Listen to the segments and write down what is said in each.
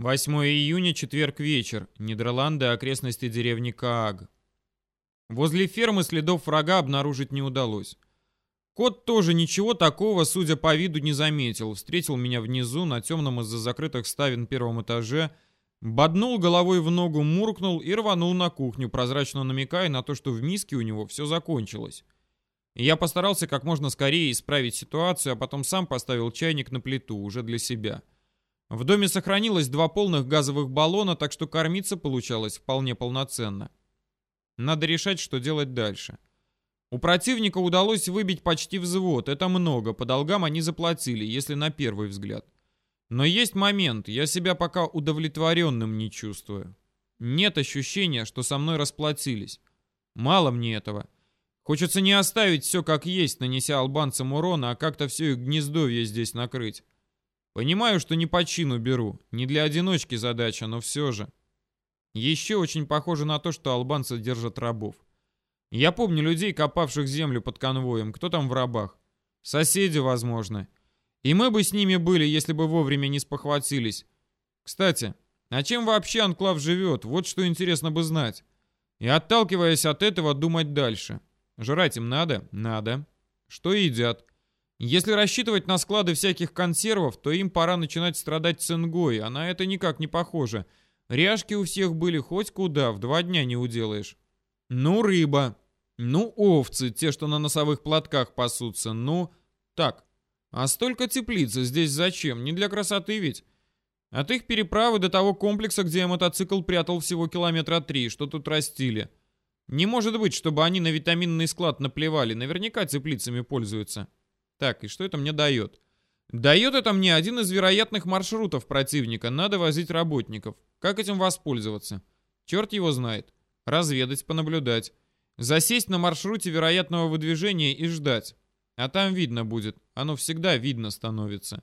8 июня, четверг вечер. Нидерланды, окрестности деревни Кааг. Возле фермы следов врага обнаружить не удалось. Кот тоже ничего такого, судя по виду, не заметил. Встретил меня внизу, на темном из-за закрытых ставен первом этаже, боднул головой в ногу, муркнул и рванул на кухню, прозрачно намекая на то, что в миске у него все закончилось. Я постарался как можно скорее исправить ситуацию, а потом сам поставил чайник на плиту, уже для себя. — в доме сохранилось два полных газовых баллона, так что кормиться получалось вполне полноценно. Надо решать, что делать дальше. У противника удалось выбить почти взвод, это много, по долгам они заплатили, если на первый взгляд. Но есть момент, я себя пока удовлетворенным не чувствую. Нет ощущения, что со мной расплатились. Мало мне этого. Хочется не оставить все как есть, нанеся албанцам урона, а как-то все их гнездовье здесь накрыть. Понимаю, что не по чину беру, не для одиночки задача, но все же. Еще очень похоже на то, что албанцы держат рабов. Я помню людей, копавших землю под конвоем. Кто там в рабах? Соседи, возможно. И мы бы с ними были, если бы вовремя не спохватились. Кстати, а чем вообще Анклав живет? Вот что интересно бы знать. И отталкиваясь от этого, думать дальше. Жрать им надо? Надо. Что едят? Если рассчитывать на склады всяких консервов, то им пора начинать страдать цингой, а на это никак не похоже. Ряжки у всех были хоть куда, в два дня не уделаешь. Ну, рыба. Ну, овцы, те, что на носовых платках пасутся. Ну, так. А столько теплицы здесь зачем? Не для красоты ведь? От их переправы до того комплекса, где я мотоцикл прятал всего километра три, что тут растили. Не может быть, чтобы они на витаминный склад наплевали. Наверняка теплицами пользуются. Так, и что это мне дает? Дает это мне один из вероятных маршрутов противника. Надо возить работников. Как этим воспользоваться? Черт его знает. Разведать, понаблюдать. Засесть на маршруте вероятного выдвижения и ждать. А там видно будет. Оно всегда видно становится.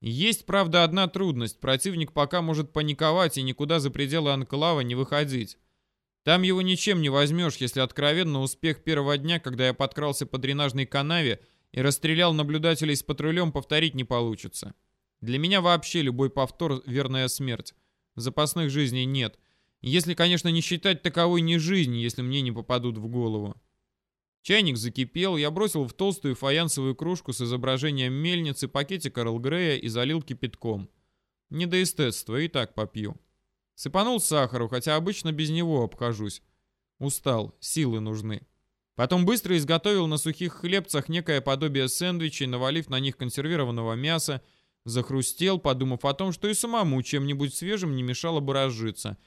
Есть, правда, одна трудность. Противник пока может паниковать и никуда за пределы анклава не выходить. Там его ничем не возьмешь, если откровенно успех первого дня, когда я подкрался по дренажной канаве, и расстрелял наблюдателей с патрулем, повторить не получится. Для меня вообще любой повтор — верная смерть. Запасных жизней нет. Если, конечно, не считать таковой не жизнь, если мне не попадут в голову. Чайник закипел, я бросил в толстую фаянсовую кружку с изображением мельницы пакетик Эрл Грея и залил кипятком. Не до эстетства, и так попью. Сыпанул сахару, хотя обычно без него обхожусь. Устал, силы нужны. Потом быстро изготовил на сухих хлебцах некое подобие сэндвичей, навалив на них консервированного мяса, захрустел, подумав о том, что и самому чем-нибудь свежим не мешало бы разжиться.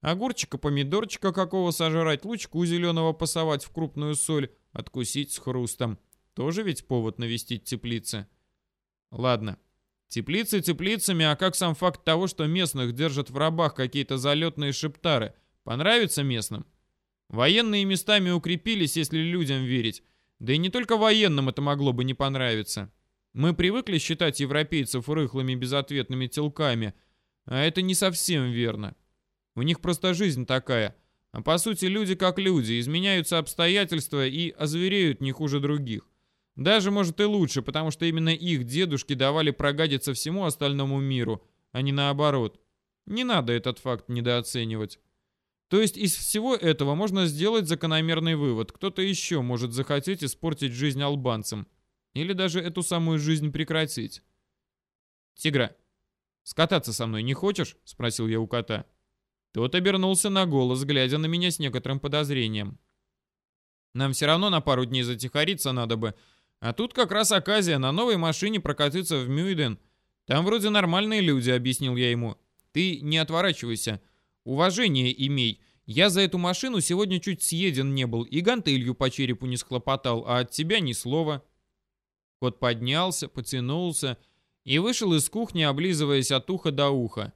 Огурчика, помидорчика какого сожрать, лучку зеленого пасовать в крупную соль, откусить с хрустом. Тоже ведь повод навестить теплицы. Ладно. Теплицы теплицами, а как сам факт того, что местных держат в рабах какие-то залетные шептары, понравится местным? Военные местами укрепились, если людям верить. Да и не только военным это могло бы не понравиться. Мы привыкли считать европейцев рыхлыми безответными телками, а это не совсем верно. У них просто жизнь такая. А по сути люди как люди, изменяются обстоятельства и озвереют не хуже других. Даже, может, и лучше, потому что именно их дедушки давали прогадиться всему остальному миру, а не наоборот. Не надо этот факт недооценивать. То есть из всего этого можно сделать закономерный вывод. Кто-то еще может захотеть испортить жизнь албанцам. Или даже эту самую жизнь прекратить. «Тигра, скататься со мной не хочешь?» — спросил я у кота. Тот обернулся на голос, глядя на меня с некоторым подозрением. «Нам все равно на пару дней затихариться надо бы. А тут как раз оказия на новой машине прокатиться в Мюйден. Там вроде нормальные люди», — объяснил я ему. «Ты не отворачивайся. Уважение имей. Я за эту машину сегодня чуть съеден не был и гантелью по черепу не схлопотал, а от тебя ни слова. Кот поднялся, потянулся и вышел из кухни, облизываясь от уха до уха.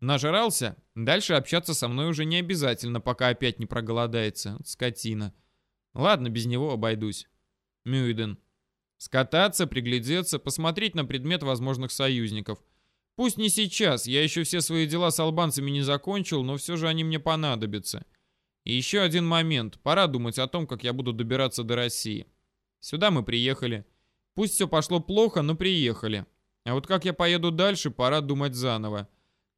Нажрался? Дальше общаться со мной уже не обязательно, пока опять не проголодается. Скотина. Ладно, без него обойдусь. Мюйден. Скататься, приглядеться, посмотреть на предмет возможных союзников – Пусть не сейчас, я еще все свои дела с албанцами не закончил, но все же они мне понадобятся. И еще один момент. Пора думать о том, как я буду добираться до России. Сюда мы приехали. Пусть все пошло плохо, но приехали. А вот как я поеду дальше, пора думать заново.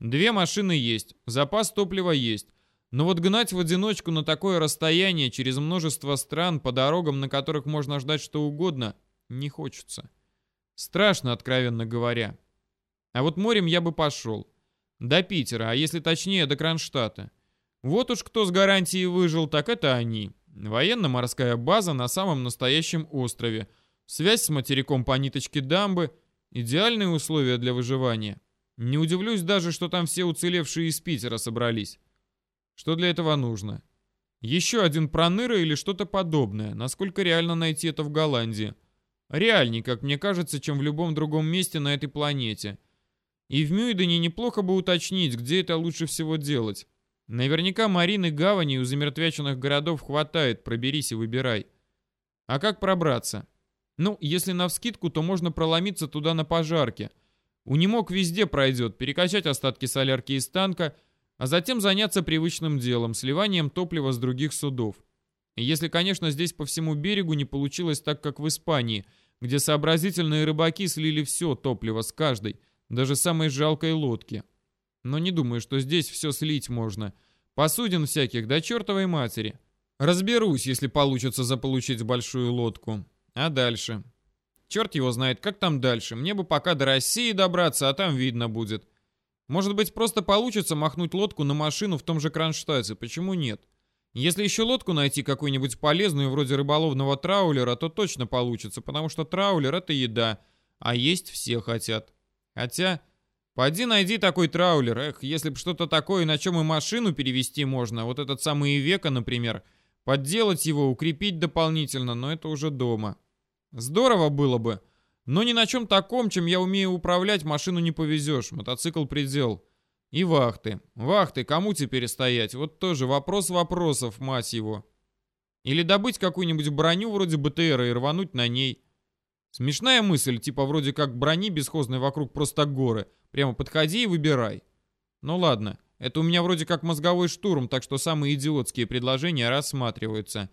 Две машины есть, запас топлива есть. Но вот гнать в одиночку на такое расстояние через множество стран по дорогам, на которых можно ждать что угодно, не хочется. Страшно, откровенно говоря. А вот морем я бы пошел. До Питера, а если точнее, до Кронштадта. Вот уж кто с гарантией выжил, так это они. Военно-морская база на самом настоящем острове. Связь с материком по ниточке дамбы. Идеальные условия для выживания. Не удивлюсь даже, что там все уцелевшие из Питера собрались. Что для этого нужно? Еще один проныра или что-то подобное. Насколько реально найти это в Голландии? Реальней, как мне кажется, чем в любом другом месте на этой планете. И в Мюйдене неплохо бы уточнить, где это лучше всего делать. Наверняка марины гавани у замертвяченных городов хватает, проберись и выбирай. А как пробраться? Ну, если навскидку, то можно проломиться туда на пожарке. У Немок везде пройдет, перекачать остатки солярки из танка, а затем заняться привычным делом, сливанием топлива с других судов. Если, конечно, здесь по всему берегу не получилось так, как в Испании, где сообразительные рыбаки слили все топливо с каждой, даже самой жалкой лодки. Но не думаю, что здесь все слить можно. Посудин всяких до чертовой матери. Разберусь, если получится заполучить большую лодку. А дальше? Черт его знает, как там дальше. Мне бы пока до России добраться, а там видно будет. Может быть, просто получится махнуть лодку на машину в том же Кронштадте. Почему нет? Если еще лодку найти какую-нибудь полезную, вроде рыболовного траулера, то точно получится, потому что траулер — это еда, а есть все хотят. Хотя, поди найди такой траулер, эх, если бы что-то такое, на чем и машину перевести можно, вот этот самый Ивека, например, подделать его, укрепить дополнительно, но это уже дома. Здорово было бы, но ни на чем таком, чем я умею управлять, машину не повезешь, мотоцикл предел. И вахты. Вахты, кому теперь стоять? Вот тоже вопрос вопросов, мать его. Или добыть какую-нибудь броню вроде БТРа и рвануть на ней. Смешная мысль, типа вроде как брони бесхозной вокруг просто горы. Прямо подходи и выбирай. Ну ладно, это у меня вроде как мозговой штурм, так что самые идиотские предложения рассматриваются.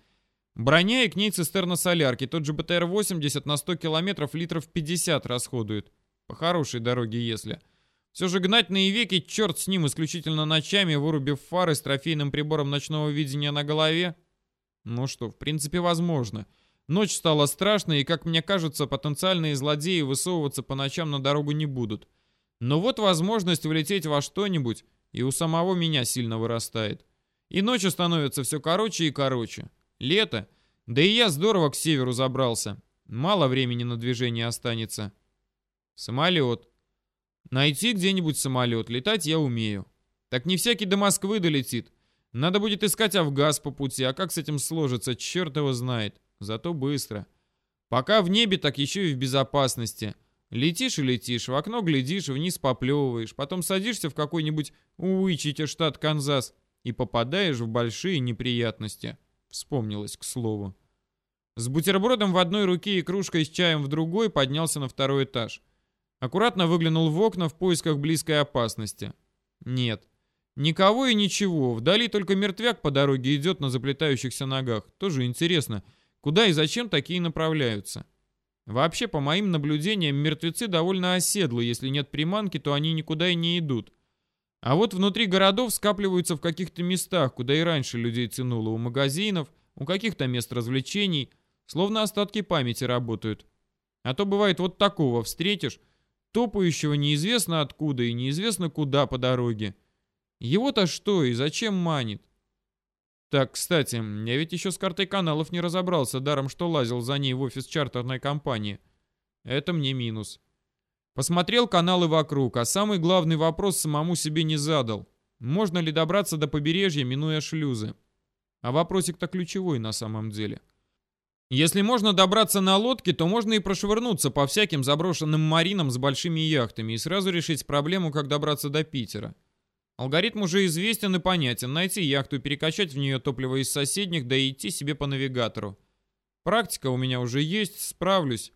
Броня и к ней цистерна солярки. Тот же БТР-80 на 100 километров литров 50 расходует. По хорошей дороге, если. Все же гнать на Ивеке, черт с ним, исключительно ночами, вырубив фары с трофейным прибором ночного видения на голове? Ну что, в принципе, возможно. Ночь стала страшной, и, как мне кажется, потенциальные злодеи высовываться по ночам на дорогу не будут. Но вот возможность влететь во что-нибудь и у самого меня сильно вырастает. И ночи становятся все короче и короче. Лето. Да и я здорово к северу забрался. Мало времени на движение останется. Самолет. Найти где-нибудь самолет, летать я умею. Так не всякий до Москвы долетит. Надо будет искать Авгаз по пути, а как с этим сложится, черт его знает. Зато быстро. Пока в небе, так еще и в безопасности. Летишь и летишь, в окно глядишь, вниз поплевываешь, потом садишься в какой-нибудь Уичите, штат Канзас, и попадаешь в большие неприятности. Вспомнилось, к слову. С бутербродом в одной руке и кружкой с чаем в другой поднялся на второй этаж. Аккуратно выглянул в окна в поисках близкой опасности. Нет. Никого и ничего. Вдали только мертвяк по дороге идет на заплетающихся ногах. Тоже интересно, куда и зачем такие направляются. Вообще, по моим наблюдениям, мертвецы довольно оседлы. Если нет приманки, то они никуда и не идут. А вот внутри городов скапливаются в каких-то местах, куда и раньше людей тянуло. У магазинов, у каких-то мест развлечений. Словно остатки памяти работают. А то бывает вот такого встретишь, топающего неизвестно откуда и неизвестно куда по дороге. Его-то что и зачем манит? Так, кстати, я ведь еще с картой каналов не разобрался, даром что лазил за ней в офис чартерной компании. Это мне минус. Посмотрел каналы вокруг, а самый главный вопрос самому себе не задал. Можно ли добраться до побережья, минуя шлюзы? А вопросик-то ключевой на самом деле. Если можно добраться на лодке, то можно и прошвырнуться по всяким заброшенным маринам с большими яхтами и сразу решить проблему, как добраться до Питера. Алгоритм уже известен и понятен. Найти яхту, перекачать в нее топливо из соседних, да и идти себе по навигатору. Практика у меня уже есть, справлюсь.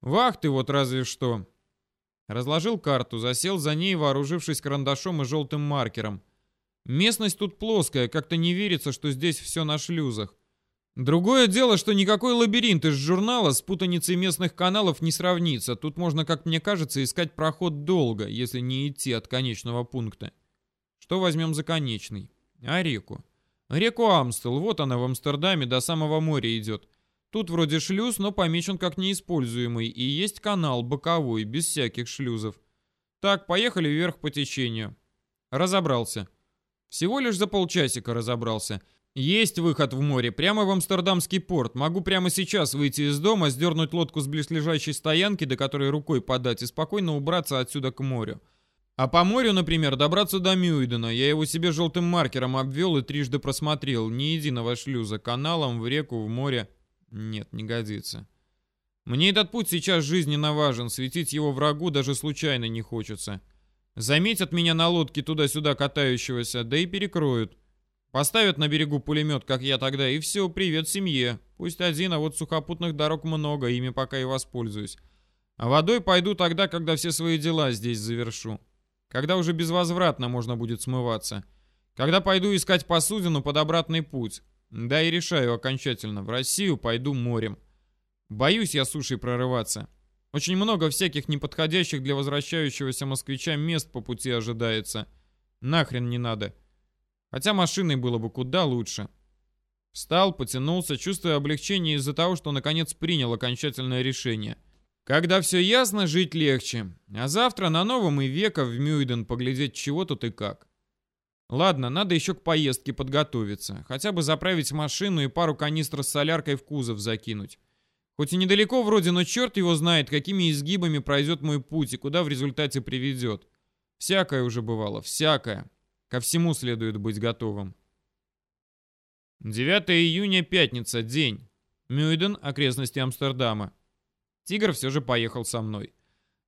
Вахты вот разве что. Разложил карту, засел за ней, вооружившись карандашом и желтым маркером. Местность тут плоская, как-то не верится, что здесь все на шлюзах. Другое дело, что никакой лабиринт из журнала с путаницей местных каналов не сравнится. Тут можно, как мне кажется, искать проход долго, если не идти от конечного пункта. Что возьмем за конечный? А реку? Реку Амстел, вот она в Амстердаме, до самого моря идет. Тут вроде шлюз, но помечен как неиспользуемый, и есть канал боковой, без всяких шлюзов. Так, поехали вверх по течению. Разобрался. Всего лишь за полчасика разобрался. Есть выход в море, прямо в Амстердамский порт. Могу прямо сейчас выйти из дома, сдернуть лодку с близлежащей стоянки, до которой рукой подать, и спокойно убраться отсюда к морю. А по морю, например, добраться до Мюйдена. Я его себе желтым маркером обвел и трижды просмотрел. Ни единого шлюза. Каналом, в реку, в море. Нет, не годится. Мне этот путь сейчас жизненно важен. Светить его врагу даже случайно не хочется. Заметят меня на лодке туда-сюда катающегося, да и перекроют. Поставят на берегу пулемет, как я тогда, и все, привет семье. Пусть один, а вот сухопутных дорог много, ими пока и воспользуюсь. А водой пойду тогда, когда все свои дела здесь завершу. Когда уже безвозвратно можно будет смываться. Когда пойду искать посудину под обратный путь. Да и решаю окончательно, в Россию пойду морем. Боюсь я сушей прорываться. Очень много всяких неподходящих для возвращающегося москвича мест по пути ожидается. Нахрен не надо. Хотя машиной было бы куда лучше. Встал, потянулся, чувствуя облегчение из-за того, что наконец принял окончательное решение. Когда все ясно, жить легче. А завтра на новом и века в Мюйден поглядеть чего тут и как. Ладно, надо еще к поездке подготовиться. Хотя бы заправить машину и пару канистр с соляркой в кузов закинуть. Хоть и недалеко вроде, но черт его знает, какими изгибами пройдет мой путь и куда в результате приведет. Всякое уже бывало, всякое. Ко всему следует быть готовым. 9 июня, пятница, день. Мюйден, окрестности Амстердама. Тигр все же поехал со мной.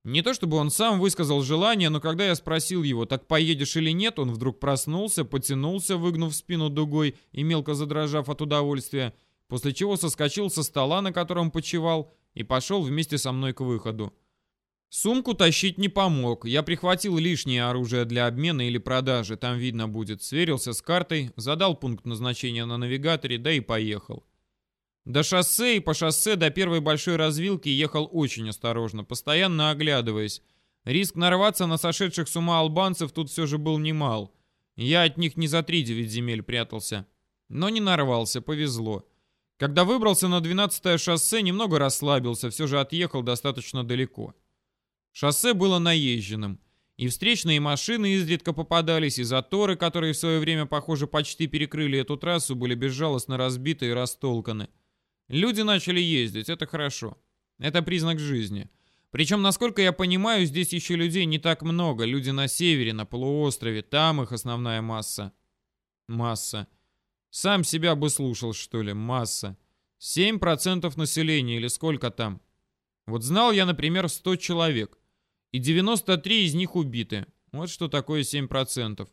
Не то чтобы он сам высказал желание, но когда я спросил его, так поедешь или нет, он вдруг проснулся, потянулся, выгнув спину дугой и мелко задрожав от удовольствия, после чего соскочил со стола, на котором почевал, и пошел вместе со мной к выходу. Сумку тащить не помог. Я прихватил лишнее оружие для обмена или продажи, там видно будет. Сверился с картой, задал пункт назначения на навигаторе, да и поехал. До шоссе и по шоссе до первой большой развилки ехал очень осторожно, постоянно оглядываясь. Риск нарваться на сошедших с ума албанцев тут все же был немал. Я от них не за три девять земель прятался. Но не нарвался, повезло. Когда выбрался на 12-е шоссе, немного расслабился, все же отъехал достаточно далеко. Шоссе было наезженным. И встречные машины изредка попадались, и заторы, которые в свое время, похоже, почти перекрыли эту трассу, были безжалостно разбиты и растолканы. Люди начали ездить, это хорошо. Это признак жизни. Причем, насколько я понимаю, здесь еще людей не так много. Люди на севере, на полуострове, там их основная масса. Масса. Сам себя бы слушал, что ли, масса. 7% населения или сколько там. Вот знал я, например, 100 человек и 93 из них убиты. Вот что такое 7%.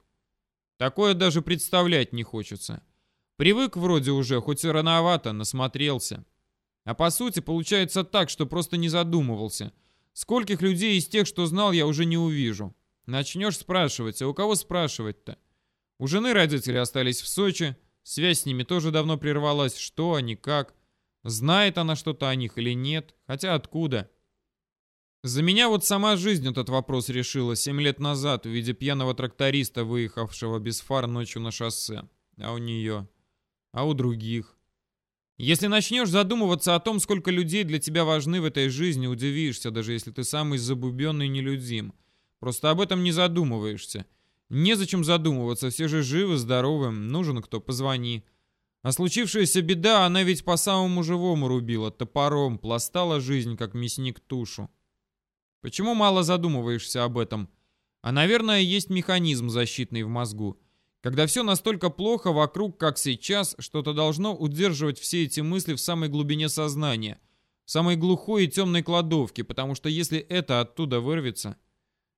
Такое даже представлять не хочется. Привык вроде уже, хоть и рановато, насмотрелся. А по сути получается так, что просто не задумывался. Скольких людей из тех, что знал, я уже не увижу. Начнешь спрашивать, а у кого спрашивать-то? У жены родители остались в Сочи, связь с ними тоже давно прервалась, что они, как. Знает она что-то о них или нет, хотя откуда? За меня вот сама жизнь этот вопрос решила семь лет назад в виде пьяного тракториста, выехавшего без фар ночью на шоссе. А у нее? А у других? Если начнешь задумываться о том, сколько людей для тебя важны в этой жизни, удивишься, даже если ты самый забубенный нелюдим. Просто об этом не задумываешься. Незачем задумываться, все же живы, здоровы, нужен кто, позвони. А случившаяся беда, она ведь по самому живому рубила, топором, пластала жизнь, как мясник тушу. Почему мало задумываешься об этом? А, наверное, есть механизм защитный в мозгу. Когда все настолько плохо вокруг, как сейчас, что-то должно удерживать все эти мысли в самой глубине сознания, в самой глухой и темной кладовке, потому что если это оттуда вырвется...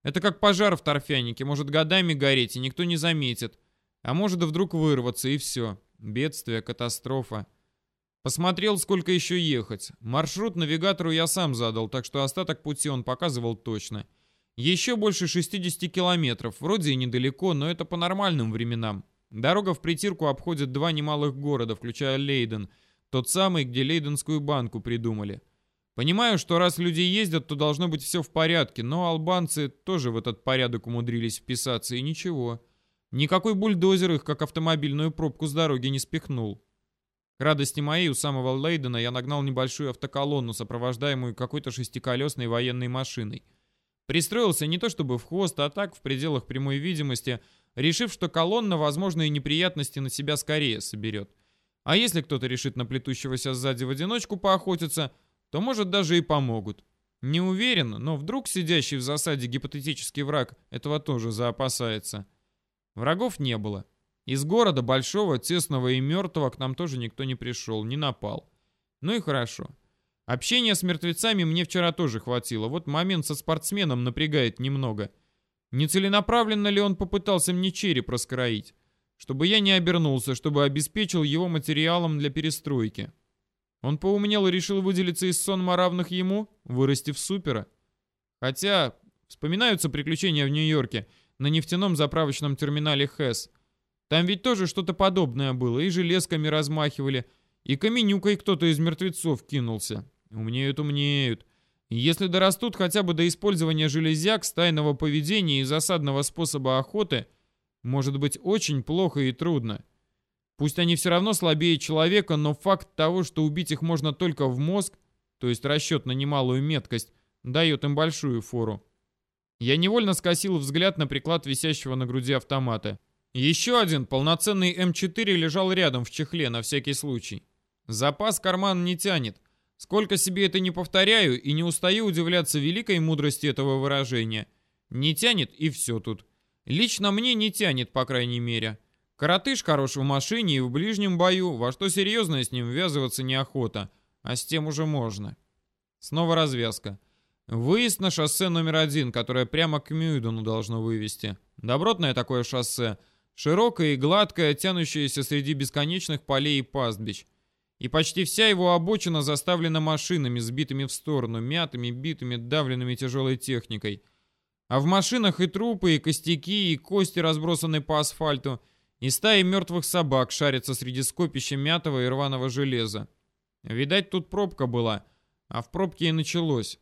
Это как пожар в торфянике, может годами гореть, и никто не заметит. А может вдруг вырваться, и все. Бедствие, катастрофа. Посмотрел, сколько еще ехать. Маршрут навигатору я сам задал, так что остаток пути он показывал точно. Еще больше 60 километров. Вроде и недалеко, но это по нормальным временам. Дорога в притирку обходит два немалых города, включая Лейден. Тот самый, где Лейденскую банку придумали. Понимаю, что раз люди ездят, то должно быть все в порядке, но албанцы тоже в этот порядок умудрились вписаться, и ничего. Никакой бульдозер их, как автомобильную пробку с дороги, не спихнул. К радости моей у самого Лейдена я нагнал небольшую автоколонну, сопровождаемую какой-то шестиколесной военной машиной. Пристроился не то чтобы в хвост, а так в пределах прямой видимости, решив, что колонна возможные неприятности на себя скорее соберет. А если кто-то решит на плетущегося сзади в одиночку поохотиться, то, может, даже и помогут. Не уверен, но вдруг сидящий в засаде гипотетический враг этого тоже заопасается. Врагов не было. Из города большого, тесного и мертвого к нам тоже никто не пришел, не напал. Ну и хорошо. Общения с мертвецами мне вчера тоже хватило. Вот момент со спортсменом напрягает немного. Нецеленаправленно ли он попытался мне череп раскроить? чтобы я не обернулся, чтобы обеспечил его материалом для перестройки. Он поумнел и решил выделиться из сонма равных ему, вырасти в супера. Хотя вспоминаются приключения в Нью-Йорке на нефтяном заправочном терминале ХЭС. Там ведь тоже что-то подобное было, и железками размахивали, и каменюкой кто-то из мертвецов кинулся. Умнеют, умнеют. Если дорастут хотя бы до использования железяк, стайного поведения и засадного способа охоты – может быть очень плохо и трудно. Пусть они все равно слабее человека, но факт того, что убить их можно только в мозг, то есть расчет на немалую меткость, дает им большую фору. Я невольно скосил взгляд на приклад висящего на груди автомата. Еще один полноценный М4 лежал рядом в чехле на всякий случай. Запас карман не тянет. Сколько себе это не повторяю и не устаю удивляться великой мудрости этого выражения. Не тянет и все тут. Лично мне не тянет, по крайней мере. Коротыш хорош в машине и в ближнем бою, во что серьезно с ним ввязываться неохота, а с тем уже можно. Снова развязка. Выезд на шоссе номер один, которое прямо к Мюйдену должно вывести. Добротное такое шоссе, широкое и гладкое, тянущееся среди бесконечных полей и пастбищ. И почти вся его обочина заставлена машинами, сбитыми в сторону, мятыми, битыми, давленными тяжелой техникой – а в машинах и трупы, и костяки, и кости, разбросанные по асфальту, и стаи мертвых собак шарятся среди скопища мятого и рваного железа. Видать, тут пробка была, а в пробке и началось.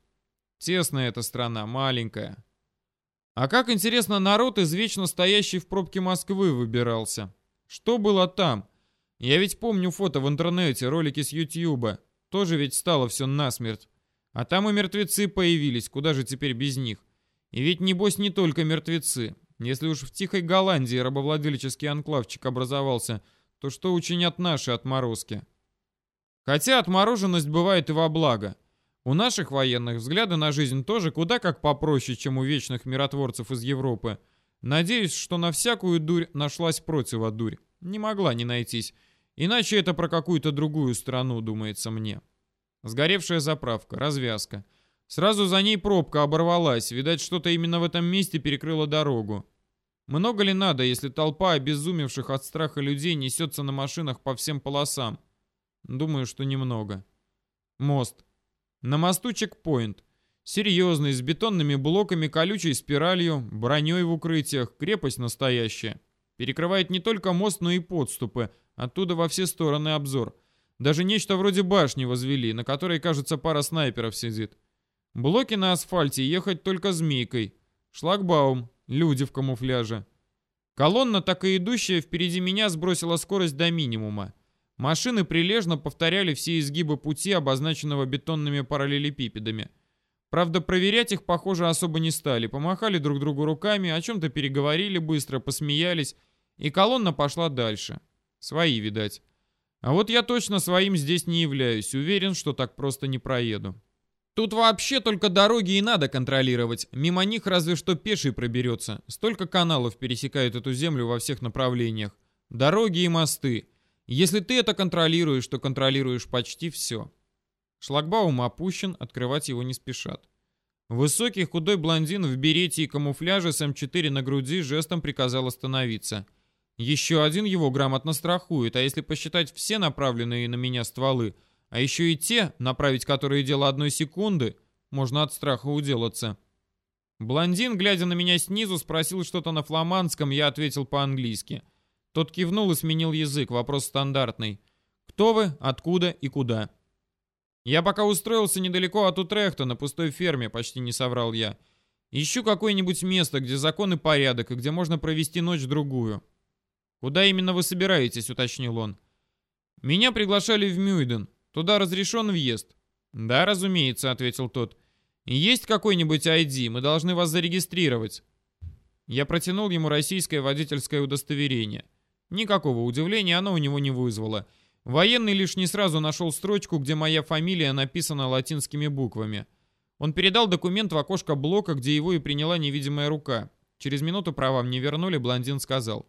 Тесная эта страна, маленькая. А как интересно народ из вечно стоящей в пробке Москвы выбирался. Что было там? Я ведь помню фото в интернете, ролики с Ютьюба. Тоже ведь стало все насмерть. А там и мертвецы появились, куда же теперь без них? И ведь небось не только мертвецы. Если уж в Тихой Голландии рабовладельческий анклавчик образовался, то что учинят наши отморозки? Хотя отмороженность бывает и во благо. У наших военных взгляды на жизнь тоже куда как попроще, чем у вечных миротворцев из Европы. Надеюсь, что на всякую дурь нашлась противодурь. Не могла не найтись. Иначе это про какую-то другую страну, думается мне. Сгоревшая заправка, развязка. Сразу за ней пробка оборвалась, видать, что-то именно в этом месте перекрыло дорогу. Много ли надо, если толпа обезумевших от страха людей несется на машинах по всем полосам? Думаю, что немного. Мост. На мосту чекпоинт. Серьезный, с бетонными блоками, колючей спиралью, броней в укрытиях, крепость настоящая. Перекрывает не только мост, но и подступы. Оттуда во все стороны обзор. Даже нечто вроде башни возвели, на которой, кажется, пара снайперов сидит. Блоки на асфальте ехать только змейкой. Шлагбаум, люди в камуфляже. Колонна, так и идущая впереди меня, сбросила скорость до минимума. Машины прилежно повторяли все изгибы пути, обозначенного бетонными параллелепипедами. Правда, проверять их, похоже, особо не стали. Помахали друг другу руками, о чем-то переговорили быстро, посмеялись, и колонна пошла дальше. Свои, видать. А вот я точно своим здесь не являюсь. Уверен, что так просто не проеду. Тут вообще только дороги и надо контролировать. Мимо них разве что пеший проберется. Столько каналов пересекают эту землю во всех направлениях. Дороги и мосты. Если ты это контролируешь, то контролируешь почти все. Шлагбаум опущен, открывать его не спешат. Высокий худой блондин в берете и камуфляже с М4 на груди жестом приказал остановиться. Еще один его грамотно страхует, а если посчитать все направленные на меня стволы – а еще и те, направить которые дело одной секунды, можно от страха уделаться. Блондин, глядя на меня снизу, спросил что-то на фламандском, я ответил по-английски. Тот кивнул и сменил язык, вопрос стандартный. Кто вы, откуда и куда?» «Я пока устроился недалеко от Утрехта, на пустой ферме», — почти не соврал я. «Ищу какое-нибудь место, где закон и порядок, и где можно провести ночь-другую». «Куда именно вы собираетесь?» — уточнил он. «Меня приглашали в Мюйден. Туда разрешен въезд». «Да, разумеется», — ответил тот. «Есть какой-нибудь ID? Мы должны вас зарегистрировать». Я протянул ему российское водительское удостоверение. Никакого удивления оно у него не вызвало. Военный лишь не сразу нашел строчку, где моя фамилия написана латинскими буквами. Он передал документ в окошко блока, где его и приняла невидимая рука. Через минуту права мне вернули, блондин сказал.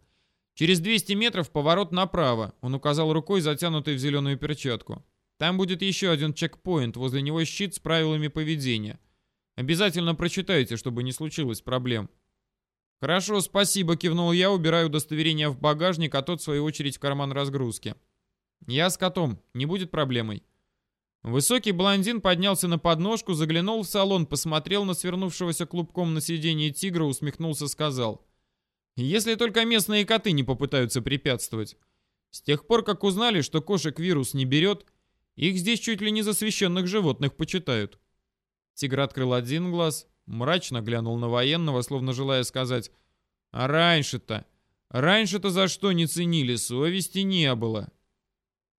«Через 200 метров поворот направо», он указал рукой, затянутой в зеленую перчатку. «Там будет еще один чекпоинт, возле него щит с правилами поведения. Обязательно прочитайте, чтобы не случилось проблем». «Хорошо, спасибо», — кивнул я, убираю удостоверение в багажник, а тот, в свою очередь, в карман разгрузки. «Я с котом. Не будет проблемой». Высокий блондин поднялся на подножку, заглянул в салон, посмотрел на свернувшегося клубком на сиденье тигра, усмехнулся, сказал. «Если только местные коты не попытаются препятствовать. С тех пор, как узнали, что кошек вирус не берет, их здесь чуть ли не за священных животных почитают». Тигр открыл один глаз, мрачно глянул на военного, словно желая сказать «А раньше-то? Раньше-то за что не ценили? Совести не было».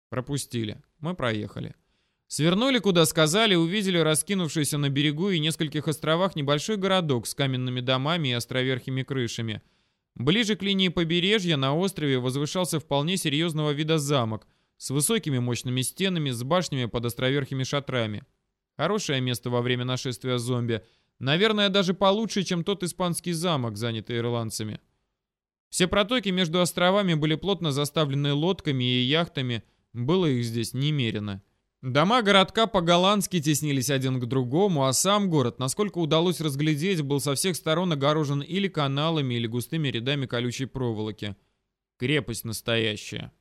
Пропустили. Мы проехали. Свернули, куда сказали, увидели раскинувшийся на берегу и нескольких островах небольшой городок с каменными домами и островерхими крышами. Ближе к линии побережья на острове возвышался вполне серьезного вида замок с высокими мощными стенами, с башнями под островерхими шатрами. Хорошее место во время нашествия зомби. Наверное, даже получше, чем тот испанский замок, занятый ирландцами. Все протоки между островами были плотно заставлены лодками и яхтами, было их здесь немерено. Дома городка по-голландски теснились один к другому, а сам город, насколько удалось разглядеть, был со всех сторон огорожен или каналами, или густыми рядами колючей проволоки. Крепость настоящая.